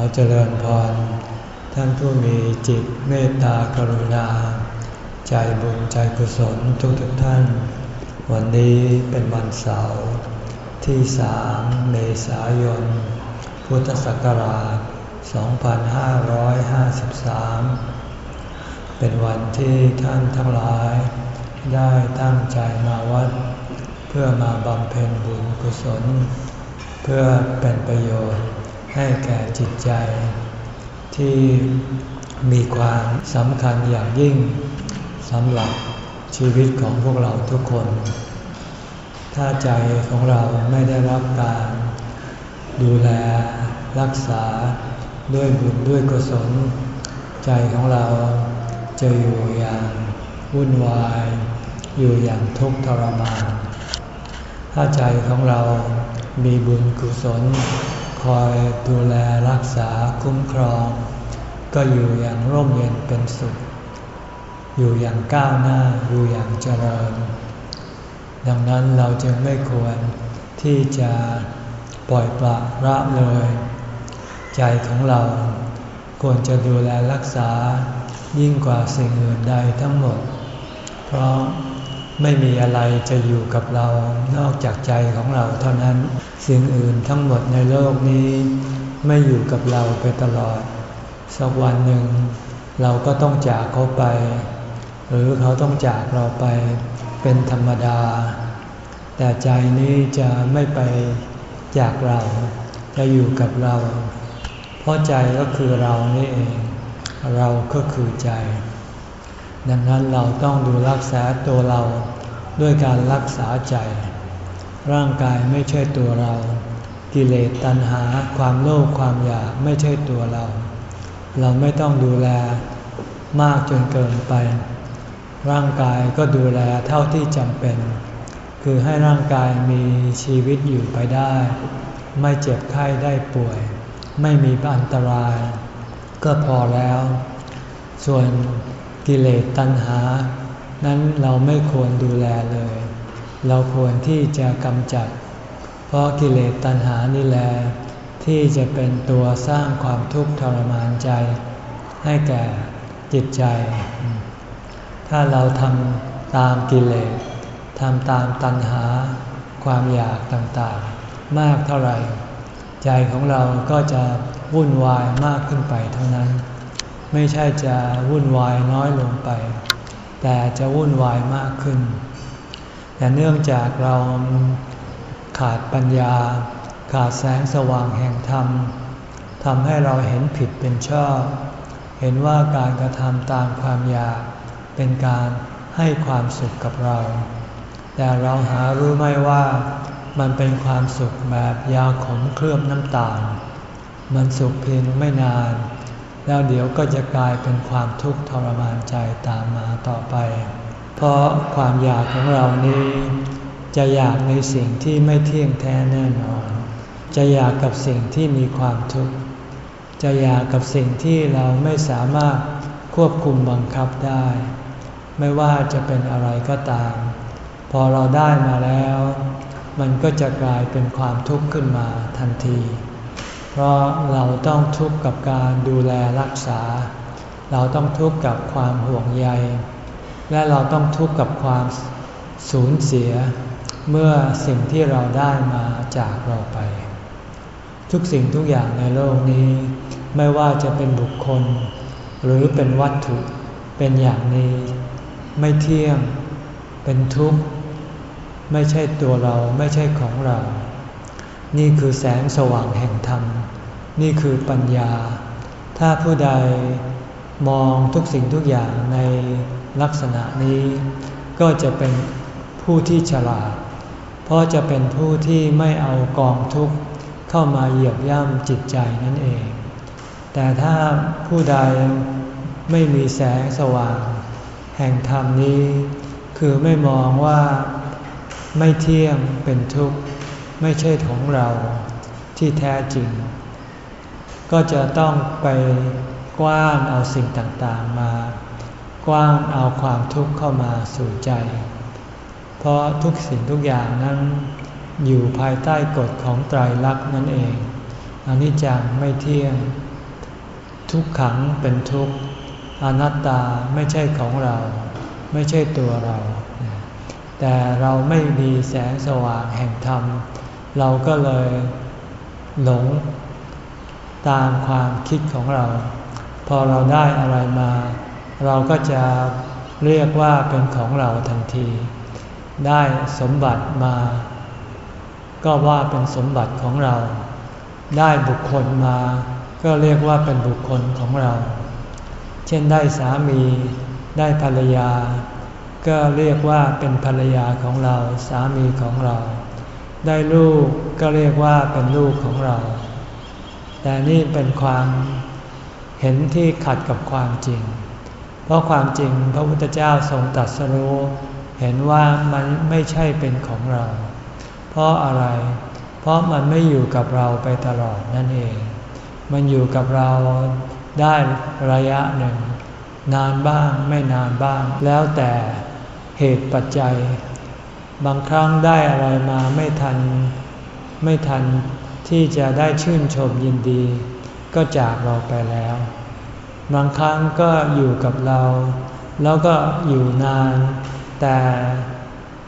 อเจริญพร ท่านผู้มีจิตเมตตากรุณา ใจบุญใจกุศลทุกทุกท่าน วันนี้เป็นวันเสาร์ที่สามเมษายน พุทธศักราช 2553 เป็นวันที่ท่านทั้งหลาย ได้ตั้งใจมาวัด เพื่อมาบำเพ็ญบุญกุศล เพื่อเป็นประโยชน์ ให้แก่จิตใจ ที่มีความสำคัญอย่างยิ่งสำหรับชีวิตของพวกเราทุกคน ถ้าใจของเราไม่ได้รับการดูแลรักษาด้วยบุญด้วยกุศล ใจของเราจะอยู่อย่างวุ่นวาย อยู่อย่างทุกข์ทรมาน ถ้าใจของเรามีบุญกุศล คอยดูแลรักษาคุ้มครอง ก็อยู่อย่างร่มเย็นเป็นสุข อยู่อย่างก้าวหน้าอยู่อย่างเจริญ ดังนั้นเราจึงไม่ควรที่จะปล่อยปละละเลย ใจของเราควรจะดูแลรักษายิ่งกว่าสิ่งอื่นใดทั้งหมด เพราะ ไม่มีอะไรจะอยู่กับเรานอกจากใจของเราเท่านั้น สิ่งอื่นทั้งหมดในโลกนี้ ไม่อยู่กับเราไปตลอด สักวันหนึ่ง เราก็ต้องจากเขาไป หรือเขาต้องจากเราไปเป็นธรรมดา แต่ใจนี้จะไม่ไปจากเรา จะอยู่กับเรา เพราะใจก็คือเรานี่เอง เราก็คือใจ ดังนั้นเราต้องดูรักษาตัวเราด้วยการรักษาใจ ร่างกายไม่ใช่ตัวเรา กิเลสตัณหาความโลภความอยากไม่ใช่ตัวเรา เราไม่ต้องดูแลมากจนเกินไป ร่างกายก็ดูแลเท่าที่จำเป็น คือให้ร่างกายมีชีวิตอยู่ไปได้ ไม่เจ็บไข้ได้ป่วย ไม่มีอันตราย ก็พอแล้ว ส่วน กิเลสตัณหา นั้นเราไม่ควรดูแลเลย เราควรที่จะกำจัด เพราะกิเลสตัณหานี่แหละที่จะเป็นตัวสร้างความทุกข์ทรมานใจ ให้แก่จิตใจ ถ้าเราทำตามกิเลสทำตามตัณหา ความอยากต่างๆ มากเท่าไหร่ ใจของเราก็จะวุ่นวายมากขึ้นไปเท่านั้น ไม่ใช่จะวุ่นวายน้อยลงไป แต่จะวุ่นวายมากขึ้น แต่เนื่องจากเราขาดปัญญา ขาดแสงสว่างแห่งธรรมทำให้เราเห็นผิดเป็นชอบ เห็นว่าการกระทำตามความอยากเป็นการให้ความสุขกับเรา แต่เราหารู้ไม่ว่ามันเป็นความสุขแบบยาขมเคลือบน้ำตาล มันสุขเพียงไม่นาน แล้วเดี๋ยวก็จะกลายเป็นความทุกข์ทรมานใจตามมาต่อไป เพราะความอยากของเรานี้ จะอยากในสิ่งที่ไม่เที่ยงแท้แน่นอน จะอยากกับสิ่งที่มีความทุกข์ จะอยากกับสิ่งที่เราไม่สามารถควบคุมบังคับได้ ไม่ว่าจะเป็นอะไรก็ตาม พอเราได้มาแล้ว มันก็จะกลายเป็นความทุกข์ขึ้นมาทันที เพราะเราต้องทุกข์กับการดูแลรักษา เราต้องทุกข์กับความห่วงใย และเราต้องทุกข์กับความสูญเสีย เมื่อสิ่งที่เราได้มาจากเราไป ทุกสิ่งทุกอย่างในโลกนี้ ไม่ว่าจะเป็นบุคคล หรือเป็นวัตถุเป็นอย่างนี้ ไม่เที่ยง เป็นทุกข์ ไม่ใช่ตัวเราไม่ใช่ของเรา นี่คือแสงสว่างแห่งธรรม นี่คือปัญญา ถ้าผู้ใดมองทุกสิ่งทุกอย่างในลักษณะนี้ ก็จะเป็นผู้ที่ฉลาด เพราะจะเป็นผู้ที่ไม่เอากองทุกข์เข้ามาเหยียบย่ำจิตใจนั่นเอง แต่ถ้าผู้ใดไม่มีแสงสว่าง แห่งธรรมนี้ คือไม่มองว่าไม่เที่ยงเป็นทุกข์ ไม่ใช่ของเราที่แท้จริง ก็จะต้องไปกว้านเอาสิ่งต่างๆมา กว้านเอาความทุกข์เข้ามาสู่ใจ เพราะทุกสิ่งทุกอย่างนั้น อยู่ภายใต้กฎของไตรลักษณ์นั่นเองอนิจจังไม่เที่ยง ทุกขังเป็นทุกข์อนัตตาไม่ใช่ของเรา ไม่ใช่ตัวเรา แต่เราไม่มีแสงสว่างแห่งธรรม เราก็เลยหลงตามความคิดของเรา พอเราได้อะไรมา เราก็จะเรียกว่าเป็นของเราทันที ได้สมบัติมา ก็ว่าเป็นสมบัติของเรา ได้บุคคลมา ก็เรียกว่าเป็นบุคคลของเรา เช่นได้สามี ได้ภรรยา ก็เรียกว่าเป็นภรรยาของเรา สามีของเรา ได้ลูกก็เรียกว่าเป็นลูกของเรา แต่นี่เป็นความเห็นที่ขัดกับความจริง เพราะความจริงพระพุทธเจ้าทรงตรัสรู้เห็นว่ามันไม่ใช่เป็นของเรา เพราะอะไร เพราะมันไม่อยู่กับเราไปตลอดนั่นเอง มันอยู่กับเราได้ระยะหนึ่ง นานบ้างไม่นานบ้าง แล้วแต่เหตุปัจจัย บางครั้งได้อะไรมาไม่ทัน ไม่ทันที่จะได้ชื่นชมยินดี ก็จากเราไปแล้ว บางครั้งก็อยู่กับเรา แล้วก็อยู่นาน แต่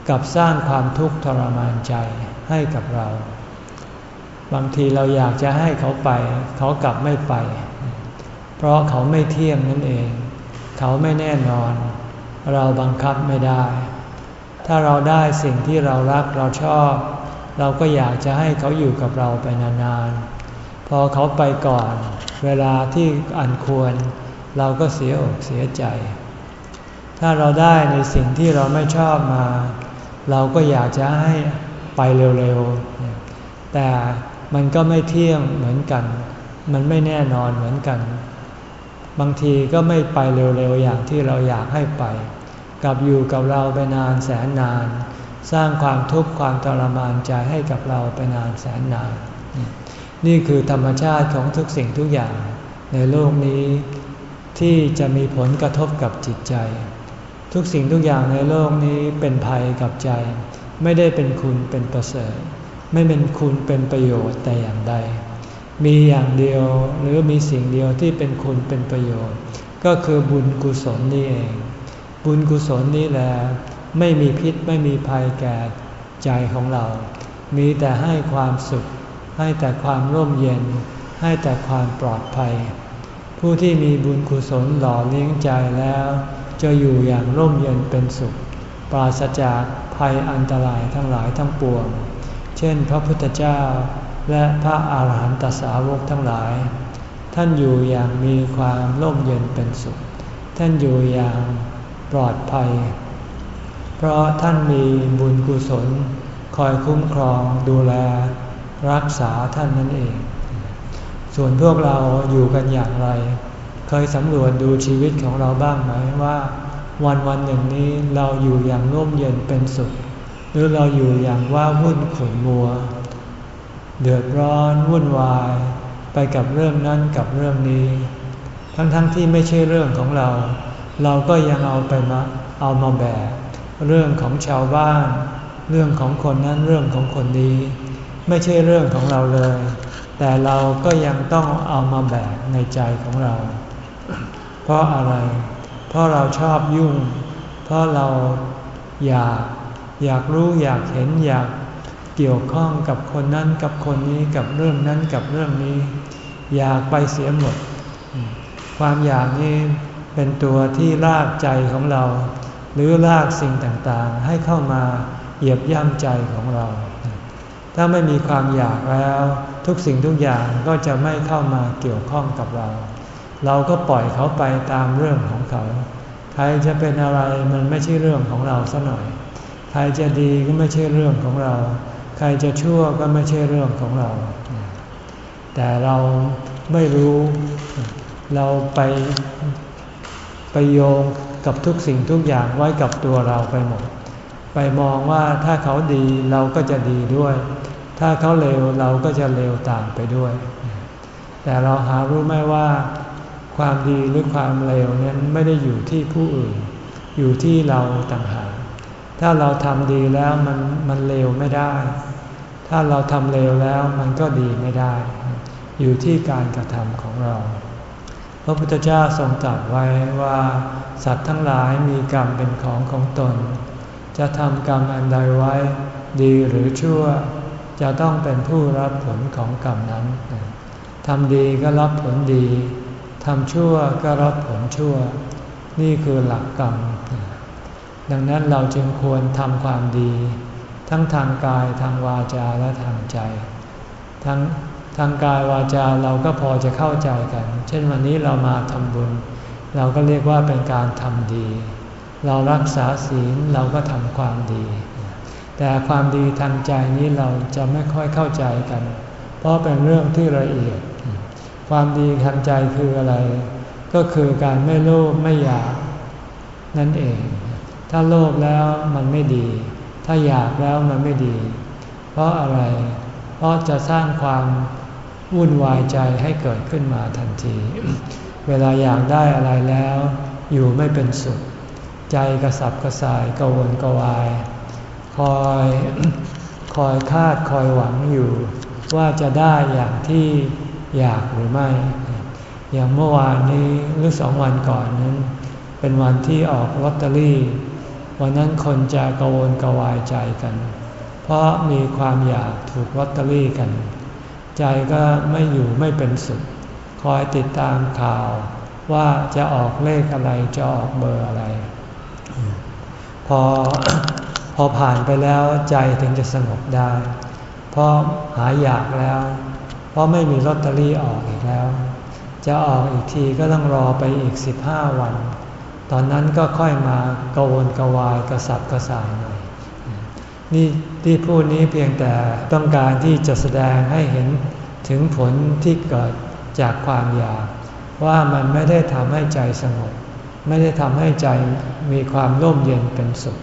กับสร้างความทุกข์ทรมานใจให้กับเรา บางทีเราอยากจะให้เขาไป เขากลับไม่ไป เพราะเขาไม่เที่ยงนั่นเอง เขาไม่แน่นอน เราบังคับไม่ได้ ถ้าเราได้สิ่งที่เรารักเราชอบ เราก็อยากจะให้เขาอยู่กับเราไปนานๆ พอเขาไปก่อน เวลาที่อันควร เราก็เสียอกเสียใจ ถ้าเราได้ในสิ่งที่เราไม่ชอบมา เราก็อยากจะให้ไปเร็วๆ แต่มันก็ไม่เที่ยงเหมือนกัน มันไม่แน่นอนเหมือนกัน บางทีก็ไม่ไปเร็วๆ อย่างที่เราอยากให้ไป กับอยู่กับเราไปนานแสนนาน สร้างความทุกข์ความทรมานใจให้กับเราไปนานแสนนาน นี่คือธรรมชาติของทุกสิ่งทุกอย่าง ในโลกนี้ที่จะมีผลกระทบกับจิตใจ ทุกสิ่งทุกอย่างในโลกนี้เป็นภัยกับใจ ไม่ได้เป็นคุณเป็นประเสริฐ ไม่เป็นคุณเป็นประโยชน์แต่อย่างใด มีอย่างเดียวหรือมีสิ่งเดียวที่เป็นคุณเป็นประโยชน์ ก็คือบุญกุศลนี่เอง บุญกุศลนี่แหละไม่มีพิษไม่มีภัยแก่ใจของเรา มีแต่ให้ความสุข ให้แต่ความร่มเย็น ให้แต่ความปลอดภัย ผู้ที่มีบุญกุศลหล่อเลี้ยงใจแล้ว จะอยู่อย่างร่มเย็นเป็นสุข ปราศจากภัยอันตรายทั้งหลายทั้งปวง เช่น พระพุทธเจ้าและพระอาหารหันตสาวกทั้งหลาย ท่านอยู่อย่างมีความร่มเย็นเป็นสุข ท่านอยู่อย่าง ปลอดภัย เพราะท่านมีบุญกุศล คอยคุ้มครองดูแลรักษาท่านนั่นเอง ส่วนพวกเราอยู่กันอย่างไร เคยสำรวจดูชีวิตของเราบ้างไหมว่าวันวันหนึ่งนี้เราอยู่อย่างร่มเย็นเป็นสุข หรือเราอยู่อย่างว่าวุ่นขุ่นมัว เดือดร้อนวุ่นวาย ไปกับเรื่องนั้นกับเรื่องนี้ ทั้งๆทที่ไม่ใช่เรื่องของเรา เราก็ยังเอาไปมาเอามาแบกเรื่องของชาวบ้าน เรื่องของคนนั้นเรื่องของคนนี้ ไม่ใช่เรื่องของเราเลย แต่เราก็ยังต้องเอามาแบกในใจของเรา เพราะอะไร เพราะเราชอบยุ่ง เพราะเราอยากอยากรู้อยากเห็นอยากเกี่ยวข้องกับคนนั้นกับคนนี้กับเรื่องนั้นกับเรื่องนี้ อยากไปเสียหมด ความอยากนี้ เป็นตัวที่ลากใจของเรา หรือลากสิ่งต่างๆ ให้เข้ามาเหยียบย่ำใจของเรา ถ้าไม่มีความอยากแล้ว ทุกสิ่งทุกอย่างก็จะไม่เข้ามาเกี่ยวข้องกับเรา เราก็ปล่อยเขาไปตามเรื่องของเขา ใครจะเป็นอะไรมันไม่ใช่เรื่องของเราซะหน่อย ใครจะดีก็ไม่ใช่เรื่องของเรา ใครจะชั่วก็ไม่ใช่เรื่องของเรา แต่เราไม่รู้ เราไป ไปโยงกับทุกสิ่งทุกอย่างไว้กับตัวเราไปหมด ไปมองว่าถ้าเขาดีเราก็จะดีด้วย ถ้าเขาเลวเราก็จะเลวตามไปด้วย แต่เราหารู้ไหมว่า ความดีหรือความเลวนั้นไม่ได้อยู่ที่ผู้อื่น อยู่ที่เราต่างหากถ้าเราทำดีแล้วมันมันเลวไม่ได้ ถ้าเราทำเลวแล้วมันก็ดีไม่ได้ อยู่ที่การกระทำของเรา พระพุทธเจ้าทรงตรัสไว้ว่าสัตว์ทั้งหลายมีกรรมเป็นของของตน จะทำกรรมอันใดไว้ ดีหรือชั่ว จะต้องเป็นผู้รับผลของกรรมนั้นทำดีก็รับผลดีทำชั่วก็รับผลชั่ว นี่คือหลักกรรม ดังนั้นเราจึงควรทำความดี ทั้งทางกายทางวาจาและทางใจ ทั้ง ทางกายวาจาเราก็พอจะเข้าใจกัน เช่นวันนี้เรามาทำบุญ เราก็เรียกว่าเป็นการทำดี เรารักษาศีลเราก็ทำความดี แต่ความดีทางใจนี้เราจะไม่ค่อยเข้าใจกัน เพราะเป็นเรื่องที่ละเอียด ความดีทางใจคืออะไร ก็คือการไม่โลภไม่อยากนั่นเอง ถ้าโลภแล้วมันไม่ดี ถ้าอยากแล้วมันไม่ดี เพราะอะไร เพราะจะสร้างความ วุ่นวายใจให้เกิดขึ้นมาทันที เวลาอยากได้อะไรแล้ว อยู่ไม่เป็นสุข ใจกระสับกระส่ายกระวนกระวาย คอยคอยคาดคอยหวังอยู่ ว่าจะได้อย่างที่อยากหรือไม่ อย่างเมื่อวานนี้หรือสองวันก่อนนั้น เป็นวันที่ออกลอตเตอรี่ วันนั้นคนจะกระวนกระวายใจกัน เพราะมีความอยากถูกลอตเตอรี่กัน ใจก็ไม่อยู่ไม่เป็นสุข คอยติดตามข่าวว่าจะออกเลขอะไรจะออกเบอร์อะไร พอพอผ่านไปแล้วใจถึงจะสงบได้ เพราะหายอยากแล้ว เพราะไม่มีลอตเตอรี่ออกอีกแล้ว จะออกอีกทีก็ต้องรอไปอีกสิบห้าวัน ตอนนั้นก็ค่อยมากวนกวายกระสับกระส่ายหน่อย นี่ที่พูดนี้เพียงแต่ต้องการที่จะแสดงให้เห็นถึงผลที่เกิดจากความอยาก ว่ามันไม่ได้ทำให้ใจสงบ ไม่ได้ทำให้ใจมีความร่มเย็นเป็นสุข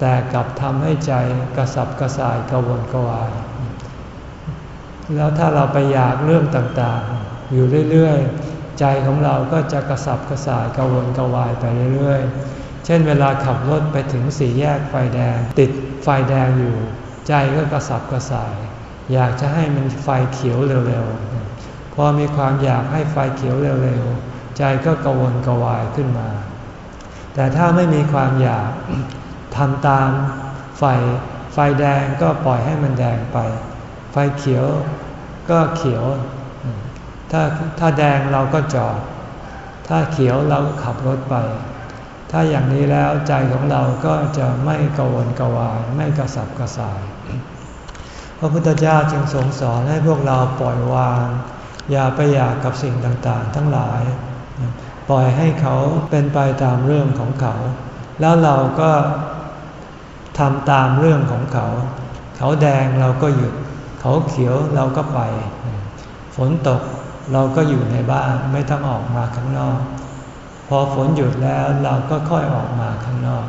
แต่กลับทำให้ใจกระสับกระส่ายกระวนกระวาย แล้วถ้าเราไปอยากเรื่องต่างๆ อยู่เรื่อยๆ ใจของเราก็จะกระสับกระส่ายกระวนกระวายไปเรื่อยๆ เช่นเวลาขับรถไปถึงสี่แยกไฟแดง ติดไฟแดงอยู่ ใจก็กระสับกระส่าย อยากจะให้มันไฟเขียวเร็วๆ พอมีความอยากให้ไฟเขียวเร็วๆ ใจก็กระวนกระวายขึ้นมา แต่ถ้าไม่มีความอยากทำตามไฟ ไฟแดงก็ปล่อยให้มันแดงไป ไฟเขียวก็เขียว ถ้าถ้าแดงเราก็จอด ถ้าเขียวเราก็ขับรถไป ถ้าอย่างนี้แล้วใจของเราก็จะไม่กวนกวายไม่กระสับกระส่าย พระพุทธเจ้าจึงทรงสอนให้พวกเราปล่อยวาง อย่าไปอยากกับสิ่งต่างๆ ทั้งหลาย ปล่อยให้เขาเป็นไปตามเรื่องของเขา แล้วเราก็ทำตามเรื่องของเขา เขาแดงเราก็หยุด เขาเขียวเราก็ไป ฝนตกเราก็อยู่ในบ้านไม่ต้องออกมาข้างนอก พอฝนหยุดแล้วเราก็ค่อยออกมาข้างนอก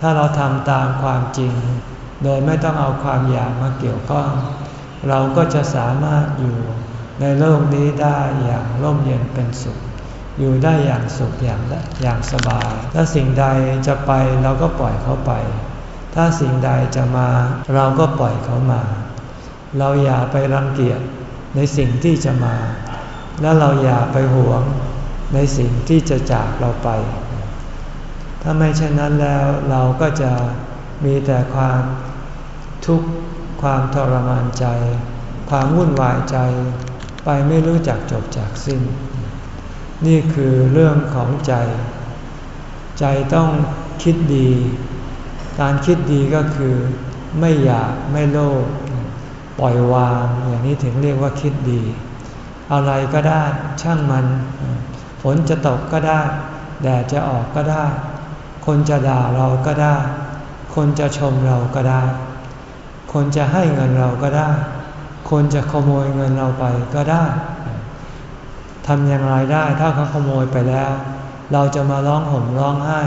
ถ้าเราทำตามความจริง โดยไม่ต้องเอาความอยากมาเกี่ยวข้อง เราก็จะสามารถอยู่ในโลกนี้ได้อย่างร่มเย็นเป็นสุข อยู่ได้อย่างสุขอย่างอย่างสบาย ถ้าสิ่งใดจะไปเราก็ปล่อยเขาไป ถ้าสิ่งใดจะมาเราก็ปล่อยเขามา เราอย่าไปรังเกียจในสิ่งที่จะมา และเราอย่าไปหวง ในสิ่งที่จะจากเราไป ถ้าไม่เช่นนั้นแล้วเราก็จะมีแต่ความทุกข์ความทรมานใจ ความวุ่นวายใจ ไปไม่รู้จักจบจากสิ้น นี่คือเรื่องของใจ ใจต้องคิดดี การคิดดีก็คือ ไม่อยากไม่โลภปล่อยวางอย่างนี้ถึงเรียกว่าคิดดี อะไรก็ได้ช่างมัน ฝนจะตกก็ได้ แดดจะออกก็ได้ คนจะด่าเราก็ได้ คนจะชมเราก็ได้ คนจะให้เงินเราก็ได้ คนจะขโมยเงินเราไปก็ได้ทำอย่างไรได้ถ้าเขาขโมยไปแล้ว เราจะมาร้องห่มร้องไห้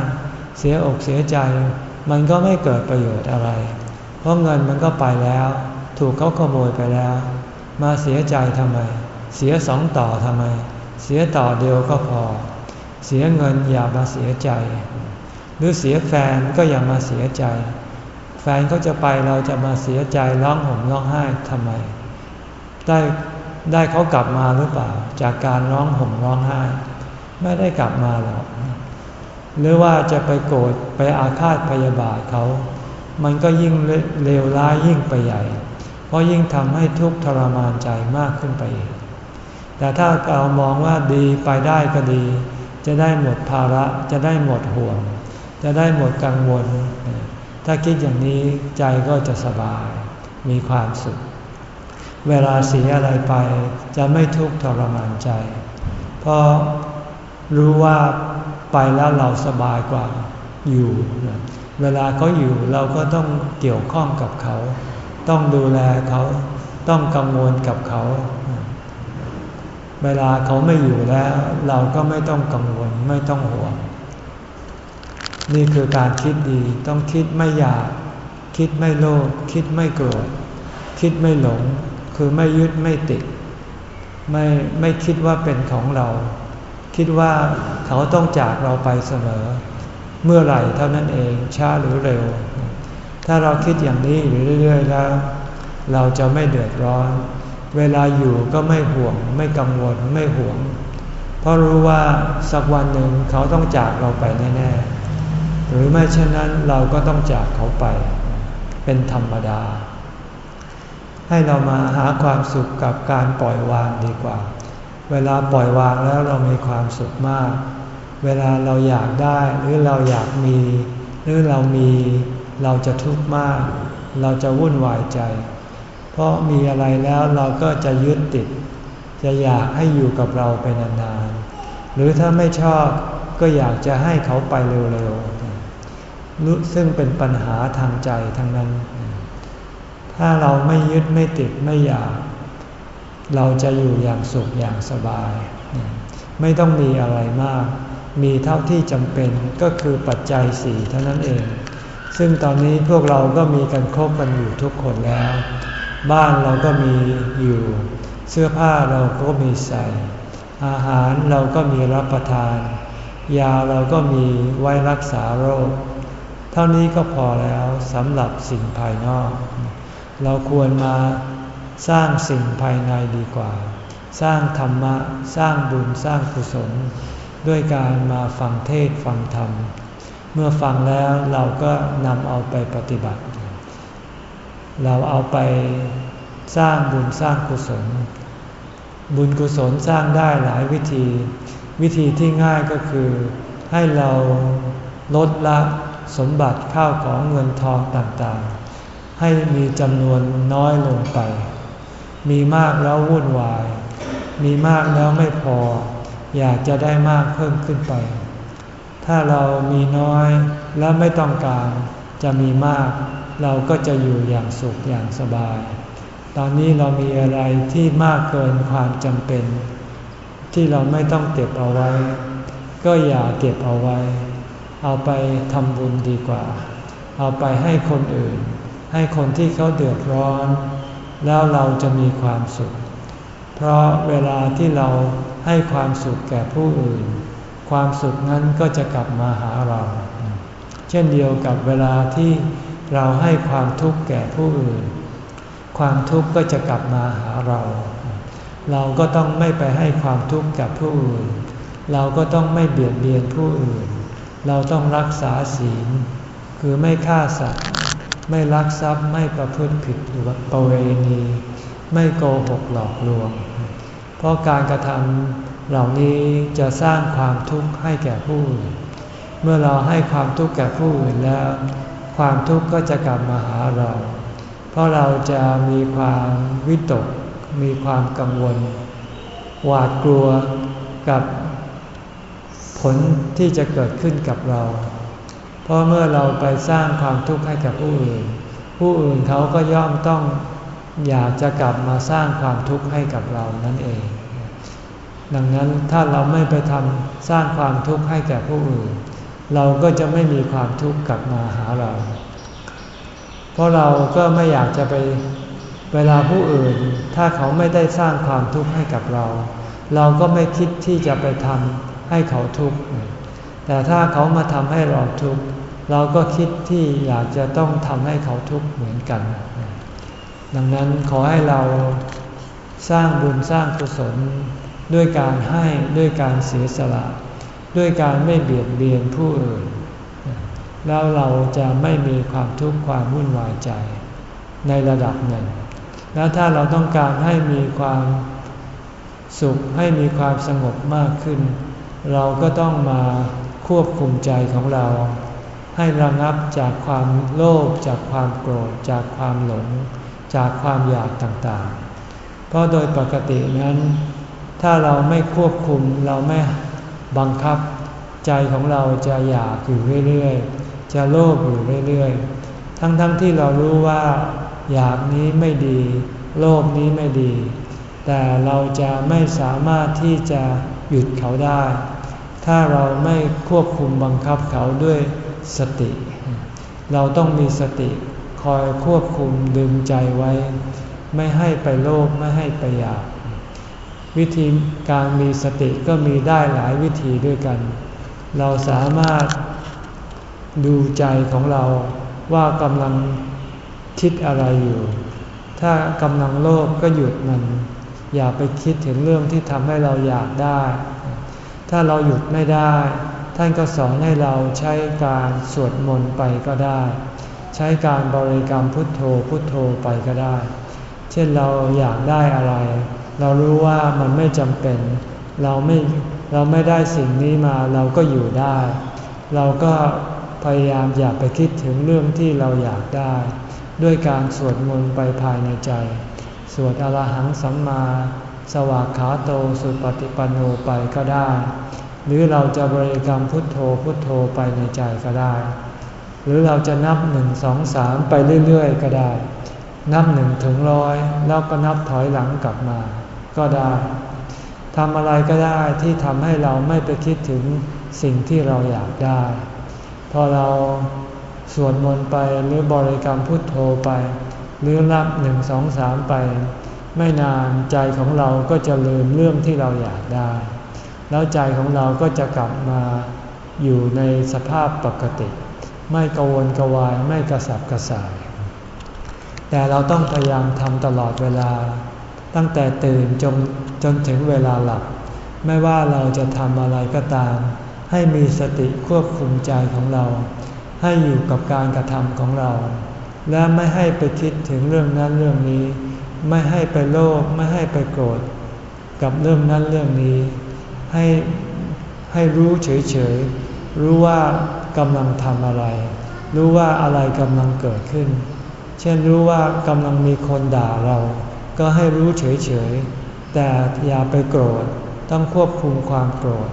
เสียอกเสียใจ มันก็ไม่เกิดประโยชน์อะไร เพราะเงินมันก็ไปแล้ว ถูกเขาขโมยไปแล้ว มาเสียใจทำไม เสียสองต่อทำไม เสียต่อเดียวก็พอ เสียเงินอย่ามาเสียใจ หรือเสียแฟนก็อย่ามาเสียใจ แฟนเขาจะไปเราจะมาเสียใจร้องห่มร้องไห้ทำไม ได้ได้เขากลับมาหรือเปล่า จากการร้องห่มร้องไห้ ไม่ได้กลับมาหรอก หรือว่าจะไปโกรธไปอาฆาตพยาบาทเขา มันก็ยิ่งเลวร้ายยิ่งไปใหญ่ เพราะยิ่งทำให้ทุกข์ทรมานใจมากขึ้นไปอีก แต่ถ้าเรามองว่าดีไปได้ก็ดี จะได้หมดภาระจะได้หมดห่วง จะได้หมดกังวล ถ้าคิดอย่างนี้ใจก็จะสบาย มีความสุข เวลาเสียอะไรไป จะไม่ทุกข์ทรมานใจ เพราะรู้ว่าไปแล้วเราสบายกว่าอยู่ เวลาเขาอยู่เราก็ต้องเกี่ยวข้องกับเขา ต้องดูแลเขา ต้องกังวลกับเขา เวลาเขาไม่อยู่แล้ว เราก็ไม่ต้องกังวลไม่ต้องห่วง นี่คือการคิดดีต้องคิดไม่อยาก คิดไม่โลภคิดไม่โกรธ คิดไม่หลง คือไม่ยึดไม่ติด ไม่ไม่คิดว่าเป็นของเรา คิดว่าเขาต้องจากเราไปเสมอ เมื่อไหร่เท่านั้นเองช้าหรือเร็ว ถ้าเราคิดอย่างนี้อยู่เรื่อยๆแล้ว เราจะไม่เดือดร้อน เวลาอยู่ก็ไม่ห่วง ไม่กังวลไม่ห่วง เพราะรู้ว่าสักวันหนึ่งเขาต้องจากเราไปแน่ๆหรือไม่เช่นนั้นเราก็ต้องจากเขาไป เป็นธรรมดา ให้เรามาหาความสุขกับการปล่อยวางดีกว่า เวลาปล่อยวางแล้วเรามีความสุขมาก เวลาเราอยากได้หรือเราอยากมี หรือเรามีเราจะทุกข์มาก เราจะวุ่นวายใจ เพราะมีอะไรแล้วเราก็จะยึดติด จะอยากให้อยู่กับเราไปนานๆ หรือถ้าไม่ชอบก็อยากจะให้เขาไปเร็วๆ ซึ่งเป็นปัญหาทางใจทั้งนั้น ถ้าเราไม่ยึดไม่ติดไม่อยาก เราจะอยู่อย่างสุขอย่างสบาย ไม่ต้องมีอะไรมาก มีเท่าที่จำเป็นก็คือปัจจัยสี่เท่านั้นเอง ซึ่งตอนนี้พวกเราก็มีกันครบกันอยู่ทุกคนแล้ว บ้านเราก็มีอยู่ เสื้อผ้าเราก็มีใส่ อาหารเราก็มีรับประทาน ยาเราก็มีไว้รักษาโรค เท่านี้ก็พอแล้วสำหรับสิ่งภายนอก เราควรมาสร้างสิ่งภายในดีกว่า สร้างธรรมะ สร้างบุญสร้างกุศล ด้วยการมาฟังเทศฟังธรรม เมื่อฟังแล้วเราก็นำเอาไปปฏิบัติ เราเอาไปสร้างบุญสร้างกุศล บุญกุศลสร้างได้หลายวิธี วิธีที่ง่ายก็คือ ให้เราลดละสมบัติข้าวของเงินทองต่างๆ ให้มีจำนวนน้อยลงไป มีมากแล้ววุ่นวาย มีมากแล้วไม่พอ อยากจะได้มากเพิ่มขึ้นไป ถ้าเรามีน้อยแล้วไม่ต้องการ จะมีมาก เราก็จะอยู่อย่างสุขอย่างสบาย ตอนนี้เรามีอะไรที่มากเกินความจำเป็น ที่เราไม่ต้องเก็บเอาไว้ ก็อย่าเก็บเอาไว้ เอาไปทำบุญดีกว่า เอาไปให้คนอื่น ให้คนที่เขาเดือดร้อน แล้วเราจะมีความสุข เพราะเวลาที่เราให้ความสุขแก่ผู้อื่น ความสุขนั้นก็จะกลับมาหาเรา เช่นเดียวกับเวลาที่เราให้ความทุกข์แก่ผู้อื่น ความทุกข์ก็จะกลับมาหาเรา เราก็ต้องไม่ไปให้ความทุกข์กับผู้อื่น เราก็ต้องไม่เบียดเบียนผู้อื่น เราต้องรักษาศีล คือไม่ฆ่าสัตว์ ไม่ลักทรัพย์ ไม่ประพฤติผิดประเวณี ไม่โกหกหลอกลวง เพราะการกระทำเหล่านี้จะสร้างความทุกข์ให้แก่ผู้อื่น เมื่อเราให้ความทุกข์แก่ผู้อื่นแล้ว ความทุกข์ก็จะกลับมาหาเรา เพราะเราจะมีความวิตก มีความกังวล หวาดกลัวกับผลที่จะเกิดขึ้นกับเรา เพราะเมื่อเราไปสร้างความทุกข์ให้กับผู้อื่น ผู้อื่นเขาก็ย่อมต้องอยากจะกลับมาสร้างความทุกข์ให้กับเรานั่นเอง ดังนั้นถ้าเราไม่ไปทำสร้างความทุกข์ให้แก่ผู้อื่น เราก็จะไม่มีความทุกข์กลับมาหาเรา เพราะเราก็ไม่อยากจะไปเวลาผู้อื่น ถ้าเขาไม่ได้สร้างความทุกข์ให้กับเรา เราก็ไม่คิดที่จะไปทำให้เขาทุกข์ แต่ถ้าเขามาทำให้เราทุกข์ เราก็คิดที่อยากจะต้องทำให้เขาทุกข์เหมือนกัน ดังนั้นขอให้เราสร้างบุญสร้างกุศลด้วยการให้ด้วยการเสียสละ ด้วยการไม่เบียดเบียนผู้อื่น แล้วเราจะไม่มีความทุกข์ความวุ่นวายใจในระดับหนึ่ง แล้วถ้าเราต้องการให้มีความสุขให้มีความสงบมากขึ้น เราก็ต้องมาควบคุมใจของเรา ให้ระงับจากความโลภจากความโกรธ จากความหลง จากความอยากต่างๆ เพราะโดยปกตินั้น ถ้าเราไม่ควบคุมเราไม่ บังคับ ใจของเราจะอยากอยู่เรื่อยๆ จะโลภอยู่เรื่อยๆ ทั้งๆทที่เรารู้ว่าอยากนี้ไม่ดี โลภนี้ไม่ดี แต่เราจะไม่สามารถที่จะหยุดเขาได้ ถ้าเราไม่ควบคุมบังคับเขาด้วยสติ เราต้องมีสติคอยควบคุมดึงใจไว้ ไม่ให้ไปโลภไม่ให้ไปอยาก วิธีการมีสติก็มีได้หลายวิธีด้วยกัน เราสามารถดูใจของเราว่ากำลังคิดอะไรอยู่ ถ้ากำลังโลภกก็หยุดมัน อย่าไปคิดถึงเรื่องที่ทำให้เราอยากได้ ถ้าเราหยุดไม่ได้ ท่านก็สอนให้เราใช้การสวดมนต์ไปก็ได้ ใช้การบริกรรมพุทโธพุทโธไปก็ได้ เช่นเราอยากได้อะไร เรารู้ว่ามันไม่จำเป็น เราไม่เราไม่ได้สิ่งนี้มาเราก็อยู่ได้ เราก็พยายามอย่าไปคิดถึงเรื่องที่เราอยากได้ ด้วยการสวดมนต์ไปภายในใจ สวดอรหังสัมมา สวากขาโตสุปฏิปันโนไปก็ได้ หรือเราจะบริกรรมพุทโธพุทโธไปในใจก็ได้ หรือเราจะนับหนึ่งสองสามไปเรื่อยๆ ก็ได้ นับหนึ่งถึงร้อยแล้วก็นับถอยหลังกลับมา ก็ได้ทำอะไรก็ได้ที่ทำให้เราไม่ไปคิดถึงสิ่งที่เราอยากได้ พอเราสวดมนต์ไปหรือบริกรรมพุทโธไป หรือรับหนึ่งสองสามไป ไม่นานใจของเราก็จะลืมเรื่องที่เราอยากได้ แล้วใจของเราก็จะกลับมาอยู่ในสภาพปกติ ไม่กวนกวายไม่กระสับกระส่าย แต่เราต้องพยายามทำตลอดเวลา ตั้งแต่ตื่นจนจนถึงเวลาหลับ ไม่ว่าเราจะทำอะไรก็ตาม ให้มีสติควบคุมใจของเรา ให้อยู่กับการกระทำของเรา และไม่ให้ไปคิดถึงเรื่องนั้นเรื่องนี้ ไม่ให้ไปโลภไม่ให้ไปโกรธกับเรื่องนั้นเรื่องนี้ ให้ให้รู้เฉยๆ รู้ว่ากำลังทำอะไร รู้ว่าอะไรกำลังเกิดขึ้น เช่นรู้ว่ากำลังมีคนด่าเรา ก็ให้รู้เฉยๆ แต่อย่าไปโกรธ ต้องควบคุมความโกรธ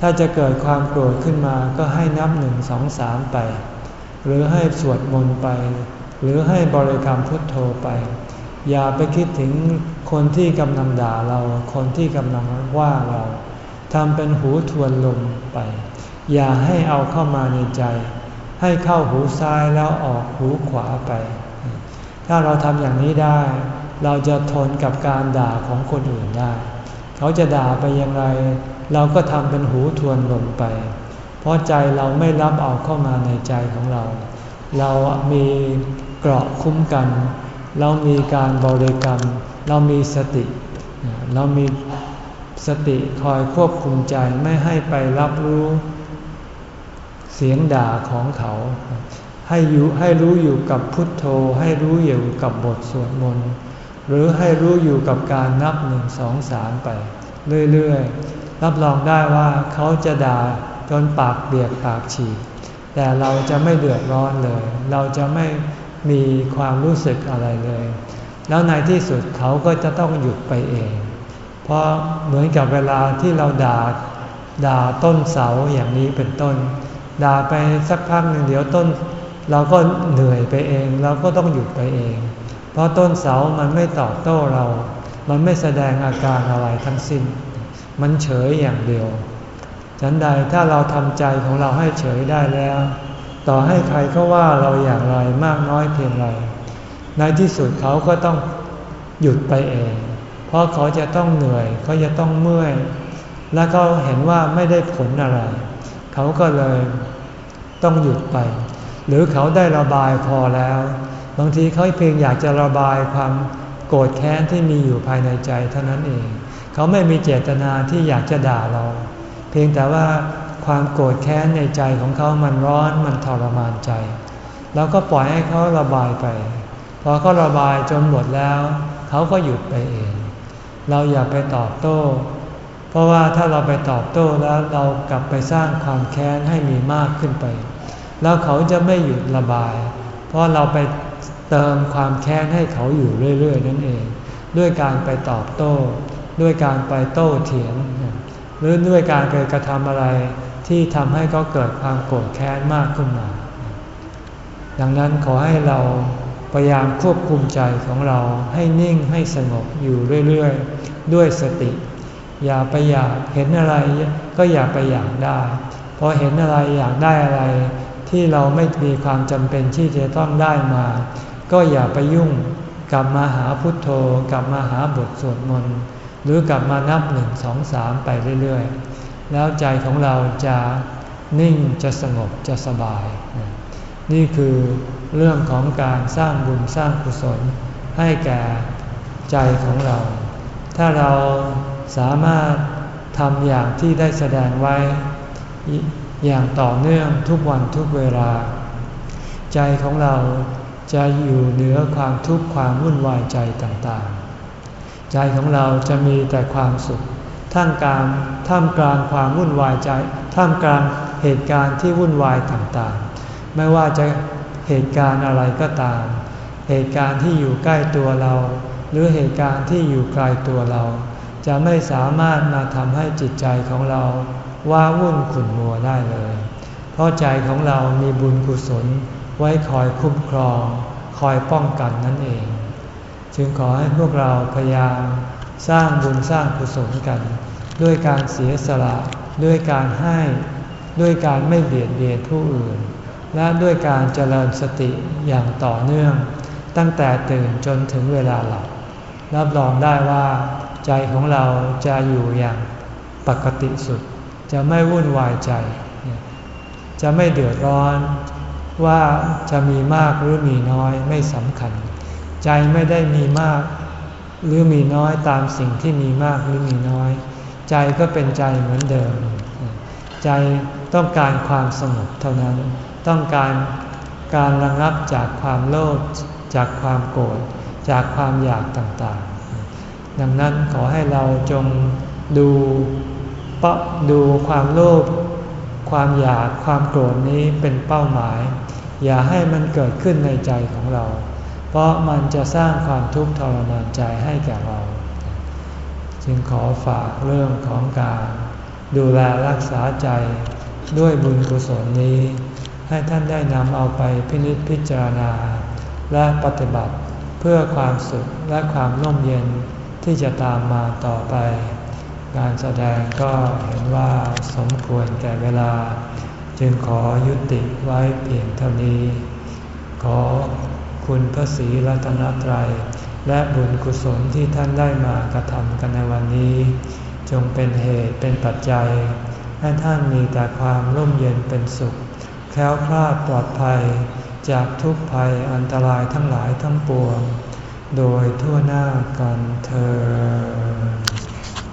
ถ้าจะเกิดความโกรธขึ้นมาก็ให้นับหนึ่งสองสามไป หรือให้สวดมนต์ไป หรือให้บริกรรมพุทโธไป อย่าไปคิดถึงคนที่กำลังด่าเรา คนที่กำลังว่าเราทำเป็นหูทวนลมไป อย่าให้เอาเข้ามาในใจ ให้เข้าหูซ้ายแล้วออกหูขวาไป ถ้าเราทำอย่างนี้ได้ เราจะทนกับการด่าของคนอื่นได้ เขาจะด่าไปอย่างไร เราก็ทำเป็นหูทวนลมไป เพราะใจเราไม่รับเอาเข้ามาในใจของเรา เรามีเกราะคุ้มกัน เรามีการบริกรรม เรามีสติ เรามีสติคอยควบคุมใจไม่ให้ไปรับรู้เสียงด่าของเขา ให้อยู่ให้รู้อยู่กับพุทโธ ให้รู้อยู่กับบทสวดมนต์ หรือให้รู้อยู่กับการนับหนึ่งสองสามไป เรื่อยๆ รับรองได้ว่าเขาจะด่าจนปากเบียกปากฉีกแต่เราจะไม่เดือดร้อนเลย เราจะไม่มีความรู้สึกอะไรเลย แล้วในที่สุดเขาก็จะต้องหยุดไปเอง เพราะเหมือนกับเวลาที่เราด่าด่าต้นเสาอย่างนี้เป็นต้น ด่าไปสักพักหนึ่งเดี๋ยวต้น เราก็เหนื่อยไปเอง เราก็ต้องหยุดไปเอง เพราะต้นเสามันไม่ตอบโต้เรา มันไม่แสดงอาการอะไรทั้งสิ้น มันเฉยอย่างเดียว ฉันใดถ้าเราทำใจของเราให้เฉยได้แล้ว ต่อให้ใครก็ว่าเราอย่างไรมากน้อยเพียงไร ในที่สุดเขาก็ต้องหยุดไปเอง เพราะเขาจะต้องเหนื่อย เขาจะต้องเมื่อย และเขาเห็นว่าไม่ได้ผลอะไร เขาก็เลยต้องหยุดไป หรือเขาได้ระบายพอแล้ว บางทีเขาเพียงอยากจะระบายความโกรธแค้นที่มีอยู่ภายในใจเท่านั้นเอง เขาไม่มีเจตนาที่อยากจะด่าเรา เพียงแต่ว่าความโกรธแค้นในใจของเขามันร้อนมันทรมานใจเราก็ปล่อยให้เขาระบายไป พอเขาระบายจนหมดแล้ว เขาก็หยุดไปเอง เราอย่าไปตอบโต้ เพราะว่าถ้าเราไปตอบโต้แล้วเรากลับไปสร้างความแค้นให้มีมากขึ้นไป แล้วเขาจะไม่หยุดระบาย เพราะเราไป เติมความแค้นให้เขาอยู่เรื่อย ๆ นั่นเอง ด้วยการไปตอบโต้ ด้วยการไปโต้เถียง หรือด้วยการไปกระทำอะไรที่ทำให้เขาเกิดความโกรธแค้นมากขึ้นมา ดังนั้นขอให้เราพยายามควบคุมใจของเราให้นิ่งให้สงบอยู่เรื่อย ๆ ด้วยสติ อย่าไปอยากเห็นอะไรก็อย่าไปอยากได้พอเห็นอะไรอยากได้อะไรที่เราไม่มีความจำเป็นที่จะต้องได้มา ก็อย่าไปยุ่งกลับมาหาพุทโธ กลับมาหาบทสวดมนต์หรือกลับมานับหนึ่งสองสามไปเรื่อยๆ แล้วใจของเราจะนิ่งจะสงบจะสบาย นี่คือเรื่องของการสร้างบุญสร้างกุศลให้แก่ใจของเรา ถ้าเราสามารถทำอย่างที่ได้แสดงไว้ อย่างต่อเนื่องทุกวันทุกเวลา ใจของเรา จะอยู่เหนือความทุกข์ความวุ่นวายใจต่างๆ ใจของเราจะมีแต่ความสุข ท่ามกลางท่ามกลางความวุ่นวายใจ ท่ามกลางเหตุการณ์ที่วุ่นวายต่างๆ ไม่ว่าจะเหตุการณ์อะไรก็ตาม เหตุการณ์ที่อยู่ใกล้ตัวเรา หรือเหตุการณ์ที่อยู่ไกลตัวเรา จะไม่สามารถมาทำให้จิตใจของเราว่าวุ่นขุ่นมัวได้เลย เพราะใจของเรามีบุญกุศล ไว้คอยคุ้มครอง คอยป้องกันนั่นเอง จึงขอให้พวกเราพยายามสร้างบุญสร้างกุศลกัน ด้วยการเสียสละด้วยการให้ด้วยการไม่เบียดเบียนผู้อื่น และด้วยการเจริญสติอย่างต่อเนื่อง ตั้งแต่ตื่นจนถึงเวลาหลับรับรองได้ว่า ใจของเราจะอยู่อย่างปกติสุด จะไม่วุ่นวายใจ จะไม่เดือดร้อน ว่าจะมีมากหรือมีน้อยไม่สำคัญ ใจไม่ได้มีมาก หรือมีน้อยตามสิ่งที่มีมากหรือมีน้อย ใจก็เป็นใจเหมือนเดิม ใจต้องการความสงบเท่านั้น ต้องการการระงับจากความโลภจากความโกรธจากความอยากต่างๆ ดังนั้นขอให้เราจงดูปะดูความโลภ ความอยากความโกรธนี้เป็นเป้าหมาย อย่าให้มันเกิดขึ้นในใจของเรา เพราะมันจะสร้างความทุกข์ทรมานใจให้แก่เรา จึงขอฝากเรื่องของการดูแลรักษาใจด้วยบุญกุศลนี้ ให้ท่านได้นำเอาไปพินิจพิจารณา และปฏิบัติเพื่อความสุขและความร่มเย็นที่จะตามมาต่อไป การแสดงก็เห็นว่าสมควรแก่เวลา จึงขอยุติไว้เพียงเท่านี้ ขอคุณพระศรีรัตนตรัย และบุญกุศลที่ท่านได้มากระทำกันในวันนี้ จงเป็นเหตุเป็นปัจจัย ให้ท่านมีแต่ความร่มเย็นเป็นสุข แค้วคลาดปลอดภัย จากทุกภัยอันตรายทั้งหลายทั้งปวง โดยทั่วหน้ากันเธอ